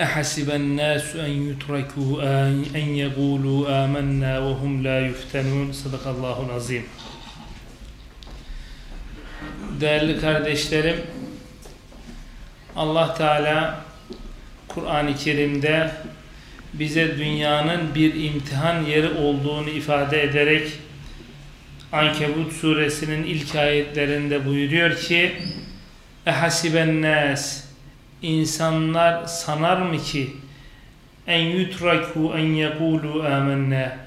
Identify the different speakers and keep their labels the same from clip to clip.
Speaker 1: أحسب الناس أن يتركوا أن يقولوا آمنا وهم لا يفتنون صدق الله العظيم Değerli kardeşlerim Allah Teala Kur'an-ı Kerim'de bize dünyanın bir imtihan yeri olduğunu ifade ederek Ankebut suresinin ilk ayetlerinde buyuruyor ki Ehasiben nas insanlar sanar mı ki en yutraku en yekulu amennâ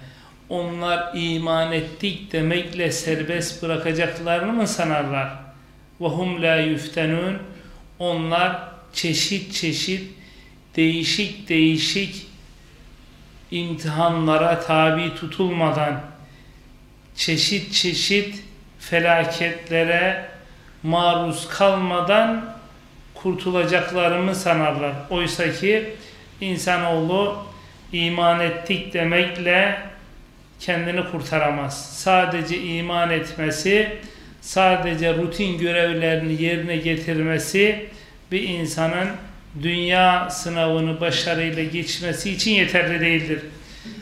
Speaker 1: onlar iman ettik demekle serbest bırakacaklarını mı sanarlar? Ve hum la yuftenun onlar çeşit çeşit değişik değişik imtihanlara tabi tutulmadan çeşit çeşit felaketlere maruz kalmadan kurtulacaklarını sanarlar. Oysa ki insanoğlu iman ettik demekle kendini kurtaramaz. Sadece iman etmesi, sadece rutin görevlerini yerine getirmesi bir insanın dünya sınavını başarıyla geçmesi için yeterli değildir.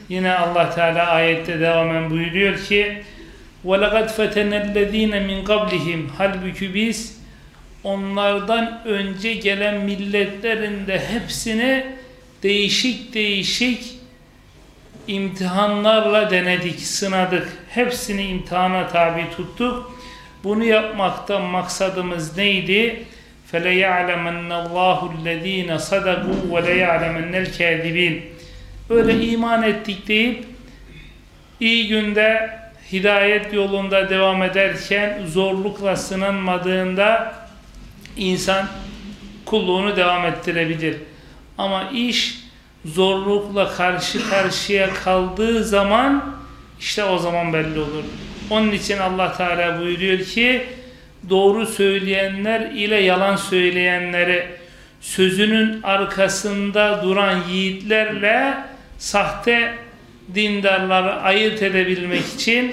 Speaker 1: Yine Allah Teala ayette devamen buyuruyor ki وَلَقَدْ فَتَنَ الَّذ۪ينَ مِنْ قَبْلِهِمْ Halbuki biz onlardan önce gelen milletlerin de hepsini değişik değişik imtihanlarla denedik, sınadık. Hepsini imtihana tabi tuttuk. Bunu yapmaktan maksadımız neydi? فَلَيَعْلَمَنَّ اللّٰهُ الَّذ۪ينَ صَدَقُوا وَلَيَعْلَمَنَّ الْكَاذِب۪ينَ Öyle iman ettik deyip iyi günde hidayet yolunda devam ederken zorlukla sınanmadığında insan kulluğunu devam ettirebilir. Ama iş zorlukla karşı karşıya kaldığı zaman işte o zaman belli olur. Onun için Allah Teala buyuruyor ki doğru söyleyenler ile yalan söyleyenleri sözünün arkasında duran yiğitlerle sahte dindarları ayırt edebilmek için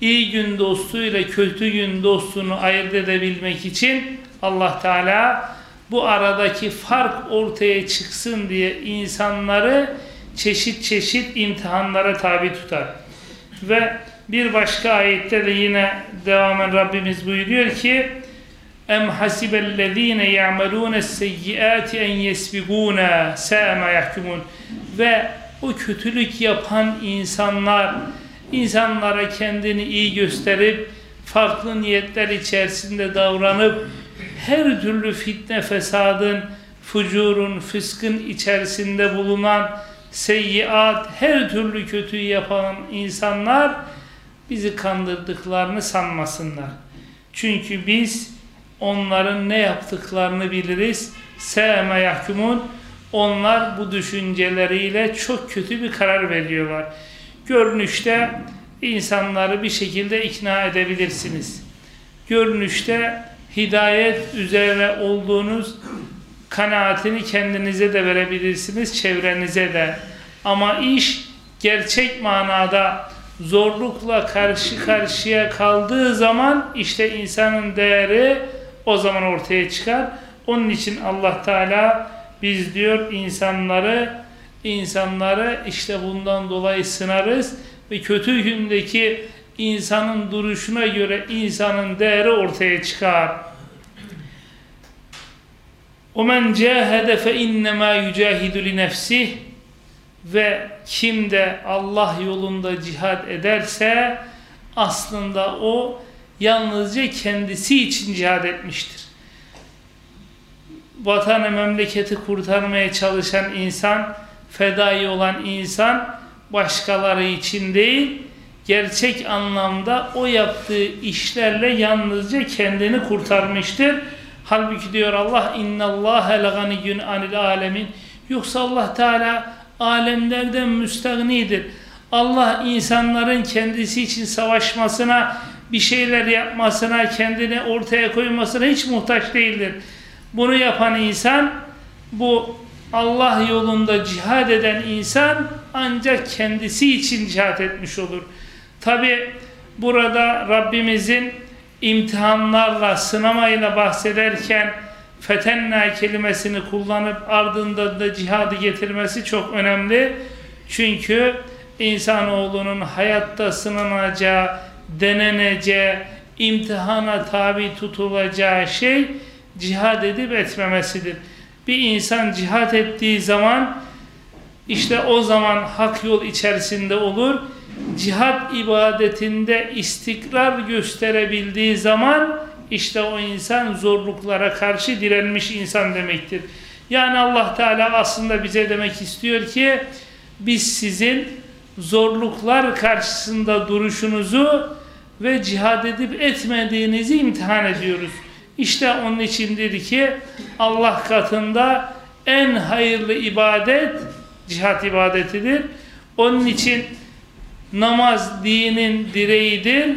Speaker 1: iyi gün dostuyla kötü gün dostunu ayırt edebilmek için Allah Teala bu aradaki fark ortaya çıksın diye insanları çeşit çeşit imtihanlara tabi tutar. Ve bir başka ayette de yine devamen Rabbimiz buyuruyor ki hasibellezine ya'malun es-seyyiati en yesbiguna sa'a ma yahkumun ve o kötülük yapan insanlar insanlara kendini iyi gösterip farklı niyetler içerisinde davranıp her türlü fitne fesadın, fucurun, fıskın içerisinde bulunan seyyiat, her türlü kötüyü yapan insanlar bizi kandırdıklarını sanmasınlar. Çünkü biz onların ne yaptıklarını biliriz. Sevme yahkumun onlar bu düşünceleriyle çok kötü bir karar veriyorlar. Görünüşte insanları bir şekilde ikna edebilirsiniz. Görünüşte hidayet üzere olduğunuz kanaatini kendinize de verebilirsiniz, çevrenize de. Ama iş gerçek manada zorlukla karşı karşıya kaldığı zaman işte insanın değeri o zaman ortaya çıkar. Onun için Allah Teala biz diyor insanları insanları işte bundan dolayı sınarız ve kötü gündeki insanın duruşuna göre insanın değeri ortaya çıkar. وَمَنْ جَاهَدَ فَاِنَّمَا يُجَاهِدُ لِنَفْسِهِ Ve kim de Allah yolunda cihad ederse aslında o yalnızca kendisi için cihad etmiştir. Vatanı memleketi kurtarmaya çalışan insan, fedai olan insan başkaları için değil, gerçek anlamda o yaptığı işlerle yalnızca kendini kurtarmıştır. Halbuki diyor Allah innallâhe leganiyyun anil alemin. Yoksa Allah Teala alemlerden müstahnidir. Allah insanların kendisi için savaşmasına, bir şeyler yapmasına, kendini ortaya koymasına hiç muhtaç değildir. Bunu yapan insan, bu Allah yolunda cihad eden insan ancak kendisi için cihad etmiş olur. Tabi burada Rabbimizin imtihanlarla, sınamayla bahsederken fetenna kelimesini kullanıp ardından da cihadı getirmesi çok önemli. Çünkü insanoğlunun hayatta sınanacağı, deneneceği, imtihana tabi tutulacağı şey cihad edip etmemesidir. Bir insan cihad ettiği zaman işte o zaman hak yol içerisinde olur. Cihad ibadetinde istikrar gösterebildiği zaman işte o insan zorluklara karşı direnmiş insan demektir. Yani Allah Teala aslında bize demek istiyor ki biz sizin zorluklar karşısında duruşunuzu ve cihad edip etmediğinizi imtihan ediyoruz. İşte onun içindir ki Allah katında en hayırlı ibadet cihat ibadetidir. Onun için namaz dinin direğidir.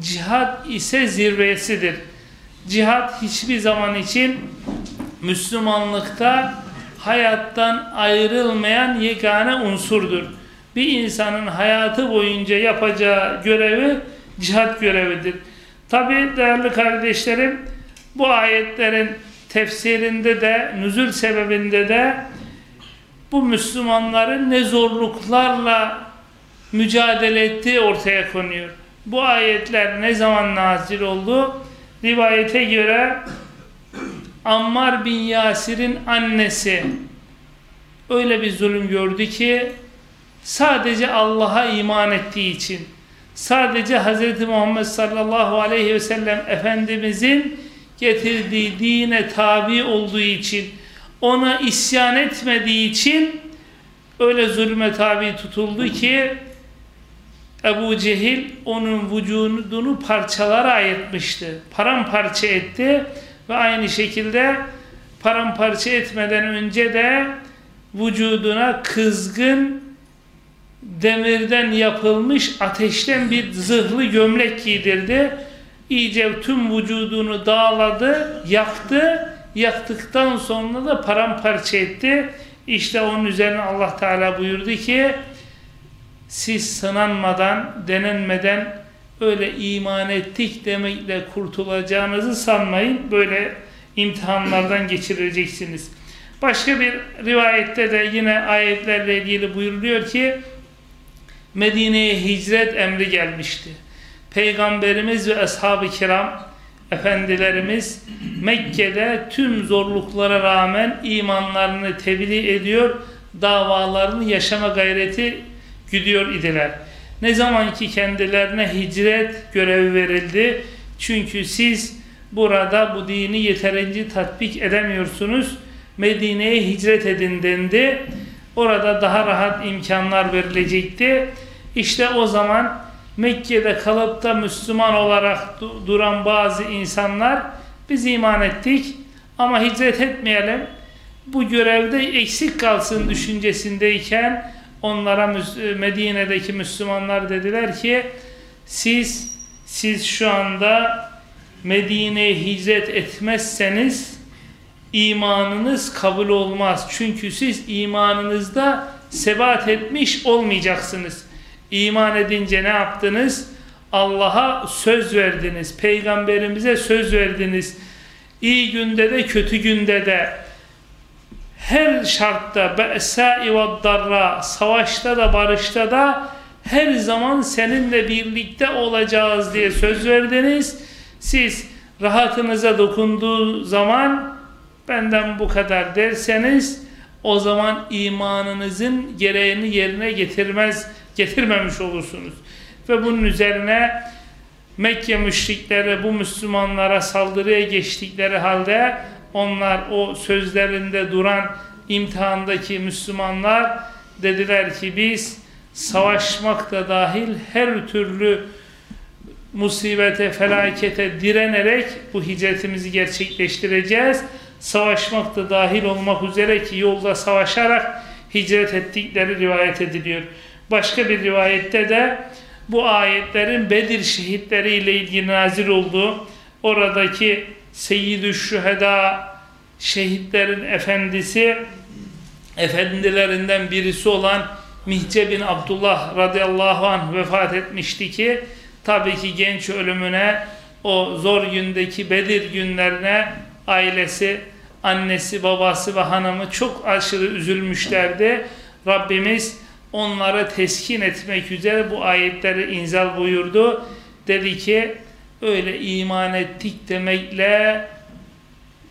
Speaker 1: Cihat ise zirvesidir. Cihat hiçbir zaman için Müslümanlıkta hayattan ayrılmayan yegane unsurdur. Bir insanın hayatı boyunca yapacağı görevi cihat görevidir. Tabi değerli kardeşlerim bu ayetlerin tefsirinde de, nüzül sebebinde de bu Müslümanların ne zorluklarla mücadele ettiği ortaya konuyor. Bu ayetler ne zaman nazil oldu? Rivayete göre Ammar bin Yasir'in annesi öyle bir zulüm gördü ki sadece Allah'a iman ettiği için sadece Hz. Muhammed sallallahu aleyhi ve sellem Efendimizin getirdiği dine tabi olduğu için ona isyan etmediği için öyle zulme tabi tutuldu ki Ebu Cehil onun vücudunu parçalara ayırtmıştı. Paramparça etti ve aynı şekilde paramparça etmeden önce de vücuduna kızgın demirden yapılmış ateşten bir zırhlı gömlek giydirdi. İyice tüm vücudunu dağladı, yaktı. Yaktıktan sonra da paramparça etti. İşte onun üzerine Allah Teala buyurdu ki siz sınanmadan, denenmeden öyle iman ettik demekle kurtulacağınızı sanmayın. Böyle imtihanlardan geçireceksiniz. Başka bir rivayette de yine ayetlerle ilgili buyuruluyor ki Medine'ye hicret emri gelmişti. Peygamberimiz ve ashab-ı kiram efendilerimiz Mekke'de tüm zorluklara rağmen imanlarını tebliğ ediyor, davalarını yaşama gayreti gidiyor idiler. Ne zaman ki kendilerine hicret görevi verildi, çünkü siz burada bu dini yeterince tatbik edemiyorsunuz, Medine'ye hicret edin dendi. Orada daha rahat imkanlar verilecekti. İşte o zaman Mekke'de kalıp da Müslüman olarak duran bazı insanlar biz iman ettik ama hicret etmeyelim. Bu görevde eksik kalsın düşüncesindeyken onlara Medine'deki Müslümanlar dediler ki siz siz şu anda Medine'ye hicret etmezseniz imanınız kabul olmaz. Çünkü siz imanınızda sebat etmiş olmayacaksınız. İman edince ne yaptınız? Allah'a söz verdiniz. Peygamberimize söz verdiniz. İyi günde de kötü günde de her şartta be'sâ'i ve darra savaşta da barışta da her zaman seninle birlikte olacağız diye söz verdiniz. Siz rahatınıza dokunduğu zaman benden bu kadar derseniz o zaman imanınızın gereğini yerine getirmez getirmemiş olursunuz. Ve bunun üzerine Mekke müşrikleri bu Müslümanlara saldırıya geçtikleri halde onlar o sözlerinde duran imtihandaki Müslümanlar dediler ki biz savaşmak da dahil her türlü musibete, felakete direnerek bu hicretimizi gerçekleştireceğiz. Savaşmak da dahil olmak üzere ki yolda savaşarak hicret ettikleri rivayet ediliyor. Başka bir rivayette de bu ayetlerin Bedir şehitleriyle ilgili nazil olduğu, oradaki Seyyid-i Şüheda şehitlerin efendisi, efendilerinden birisi olan Mihce bin Abdullah radıyallahu anh vefat etmişti ki, tabii ki genç ölümüne, o zor gündeki Bedir günlerine ailesi, annesi, babası ve hanımı çok aşırı üzülmüşlerdi. Rabbimiz onları teskin etmek üzere bu ayetleri inzal buyurdu. Dedi ki öyle iman ettik demekle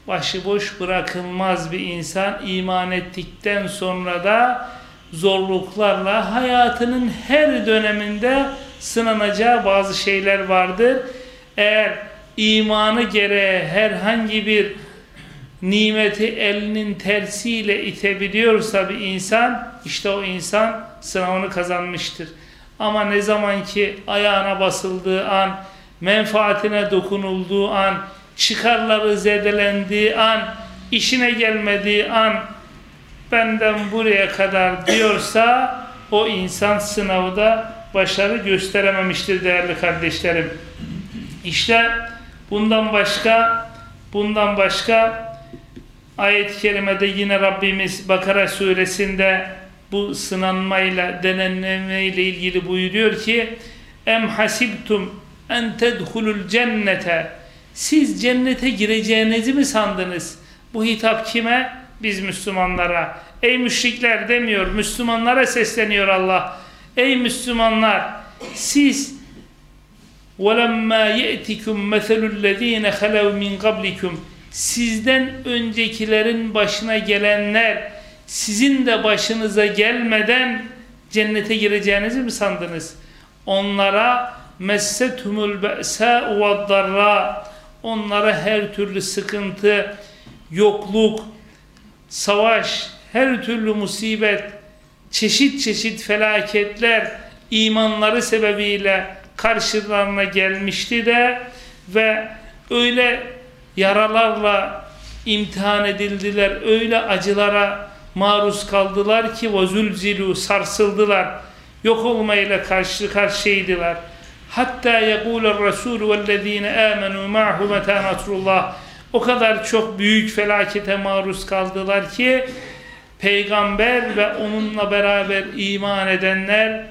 Speaker 1: başıboş bırakılmaz bir insan iman ettikten sonra da zorluklarla hayatının her döneminde sınanacağı bazı şeyler vardır. Eğer imanı gereği herhangi bir nimeti elinin tersiyle itebiliyorsa bir insan işte o insan sınavını kazanmıştır. Ama ne zaman ki ayağına basıldığı an, menfaatine dokunulduğu an, çıkarları zedelendiği an, işine gelmediği an benden buraya kadar diyorsa o insan sınavda başarı gösterememiştir değerli kardeşlerim. İşte bundan başka bundan başka ayet-i kerimede yine Rabbimiz Bakara suresinde bu sınanmayla, denenmeyle ilgili buyuruyor ki Em hasibtum en tedhulul cennete Siz cennete gireceğinizi mi sandınız? Bu hitap kime? Biz Müslümanlara. Ey müşrikler demiyor, Müslümanlara sesleniyor Allah. Ey Müslümanlar siz وَلَمَّا يَأْتِكُمْ مَثَلُ الَّذ۪ينَ خَلَوْ مِنْ قَبْلِكُمْ Sizden öncekilerin başına gelenler sizin de başınıza gelmeden cennete gireceğinizi mi sandınız? Onlara messethumul be'se ve darra onlara her türlü sıkıntı, yokluk, savaş, her türlü musibet, çeşit çeşit felaketler imanları sebebiyle karşılarına gelmişti de ve öyle yaralarla imtihan edildiler, öyle acılara maruz kaldılar ki vazülzilu sarsıldılar, yok olmayla karşı karşıydılar.'' Hatta yekulur Resul vellezine amenu ma'hu meta nasrullah. O kadar çok büyük felakete maruz kaldılar ki peygamber ve onunla beraber iman edenler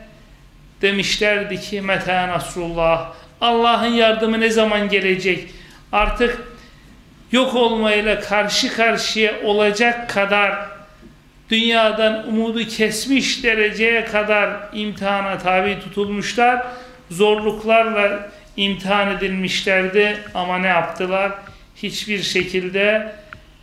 Speaker 1: demişlerdi ki meta nasrullah. Allah'ın yardımı ne zaman gelecek? Artık yok olmayla karşı karşıya olacak kadar dünyadan umudu kesmiş dereceye kadar imtihana tabi tutulmuşlar zorluklarla imtihan edilmişlerdi. Ama ne yaptılar? Hiçbir şekilde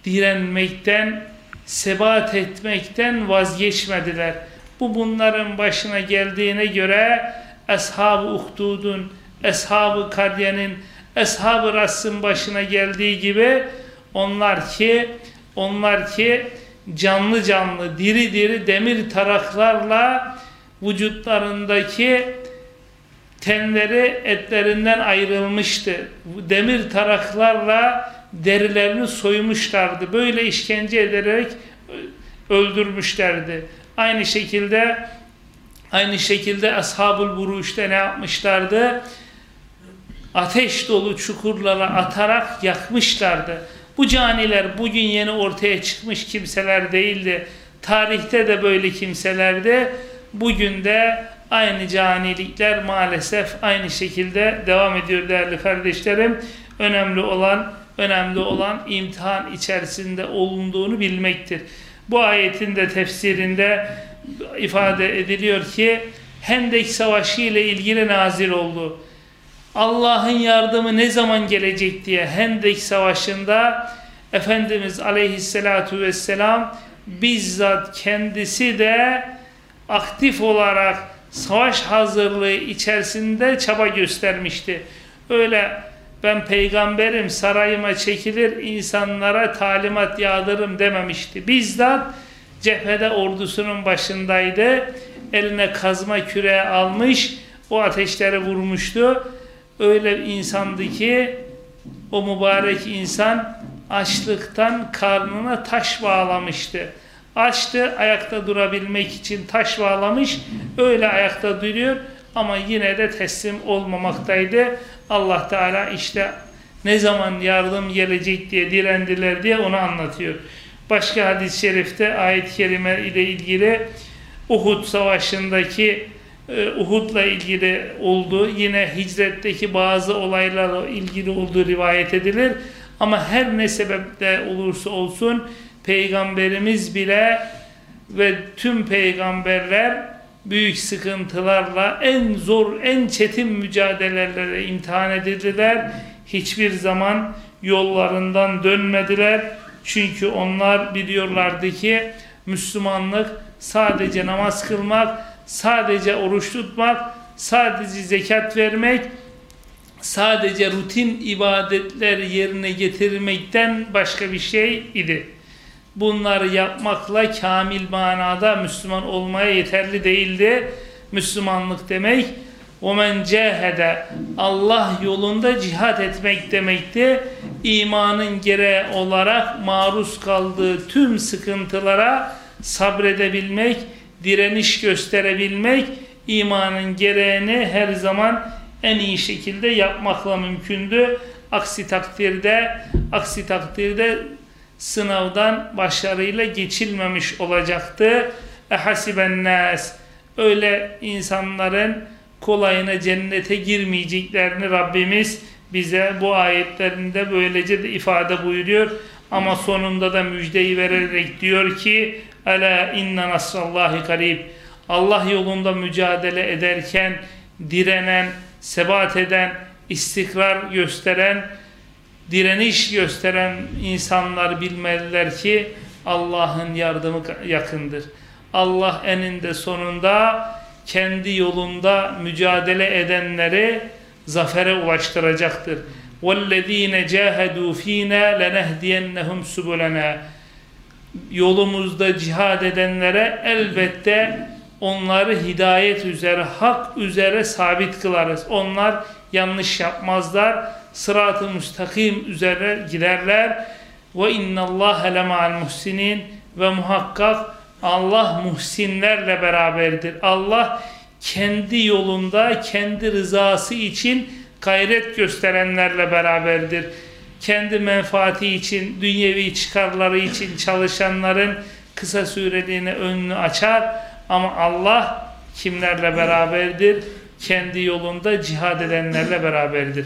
Speaker 1: direnmekten sebat etmekten vazgeçmediler. Bu bunların başına geldiğine göre Ashab-ı Uhdud'un, Ashab-ı Karye'nin, Ashab-ı Rass'ın başına geldiği gibi onlar ki onlar ki canlı canlı, diri diri demir taraklarla vücutlarındaki tenleri etlerinden ayrılmıştı. Demir taraklarla derilerini soymuşlardı. Böyle işkence ederek öldürmüşlerdi. Aynı şekilde aynı şekilde Ashab-ül Buruş'ta ne yapmışlardı? Ateş dolu çukurlara atarak yakmışlardı. Bu caniler bugün yeni ortaya çıkmış kimseler değildi. Tarihte de böyle kimselerdi. Bugün de aynı canilikler maalesef aynı şekilde devam ediyor değerli kardeşlerim. Önemli olan önemli olan imtihan içerisinde olunduğunu bilmektir. Bu ayetin de tefsirinde ifade ediliyor ki Hendek Savaşı ile ilgili nazil oldu. Allah'ın yardımı ne zaman gelecek diye Hendek Savaşı'nda Efendimiz Aleyhisselatu Vesselam bizzat kendisi de aktif olarak savaş hazırlığı içerisinde çaba göstermişti. Öyle ben peygamberim sarayıma çekilir insanlara talimat yağdırırım dememişti. Bizzat cephede ordusunun başındaydı. Eline kazma küreği almış o ateşleri vurmuştu. Öyle insandı ki o mübarek insan açlıktan karnına taş bağlamıştı. Açtı ayakta durabilmek için taş bağlamış. Öyle ayakta duruyor ama yine de teslim olmamaktaydı. Allah Teala işte ne zaman yardım gelecek diye direndiler diye onu anlatıyor. Başka hadis-i şerifte ayet-i kerime ile ilgili Uhud savaşındaki e, Uhud'la ilgili olduğu yine hicretteki bazı olaylarla ilgili olduğu rivayet edilir. Ama her ne sebeple olursa olsun peygamberimiz bile ve tüm peygamberler büyük sıkıntılarla en zor, en çetin mücadelelerle imtihan edildiler. Hiçbir zaman yollarından dönmediler. Çünkü onlar biliyorlardı ki Müslümanlık sadece namaz kılmak, sadece oruç tutmak, sadece zekat vermek, sadece rutin ibadetler yerine getirmekten başka bir şey idi Bunları yapmakla kamil manada Müslüman olmaya yeterli değildi. Müslümanlık demek وَمَنْ جَاهَدَ Allah yolunda cihat etmek demekti. İmanın gereği olarak maruz kaldığı tüm sıkıntılara sabredebilmek, direniş gösterebilmek, imanın gereğini her zaman en iyi şekilde yapmakla mümkündü. Aksi takdirde, aksi takdirde sınavdan başarıyla geçilmemiş olacaktı. Ehasiben nas öyle insanların kolayına cennete girmeyeceklerini Rabbimiz bize bu ayetlerinde böylece de ifade buyuruyor. Ama sonunda da müjdeyi vererek diyor ki Ela inna nasrallahi karib Allah yolunda mücadele ederken direnen, sebat eden, istikrar gösteren, direniş gösteren insanlar bilmeliler ki Allah'ın yardımı yakındır. Allah eninde sonunda kendi yolunda mücadele edenleri zafere ulaştıracaktır. وَالَّذ۪ينَ جَاهَدُوا ف۪ينَا لَنَهْدِيَنَّهُمْ سُبُلَنَا Yolumuzda cihad edenlere elbette onları hidayet üzere, hak üzere sabit kılarız. Onlar yanlış yapmazlar. Sırat-ı müstakim üzere giderler. Ve innallâhe lema'al muhsinin ve muhakkak Allah muhsinlerle beraberdir. Allah kendi yolunda, kendi rızası için gayret gösterenlerle beraberdir. Kendi menfaati için, dünyevi çıkarları için çalışanların kısa süreliğine önünü açar. Ama Allah kimlerle beraberdir? Kendi yolunda cihad edenlerle beraberdir.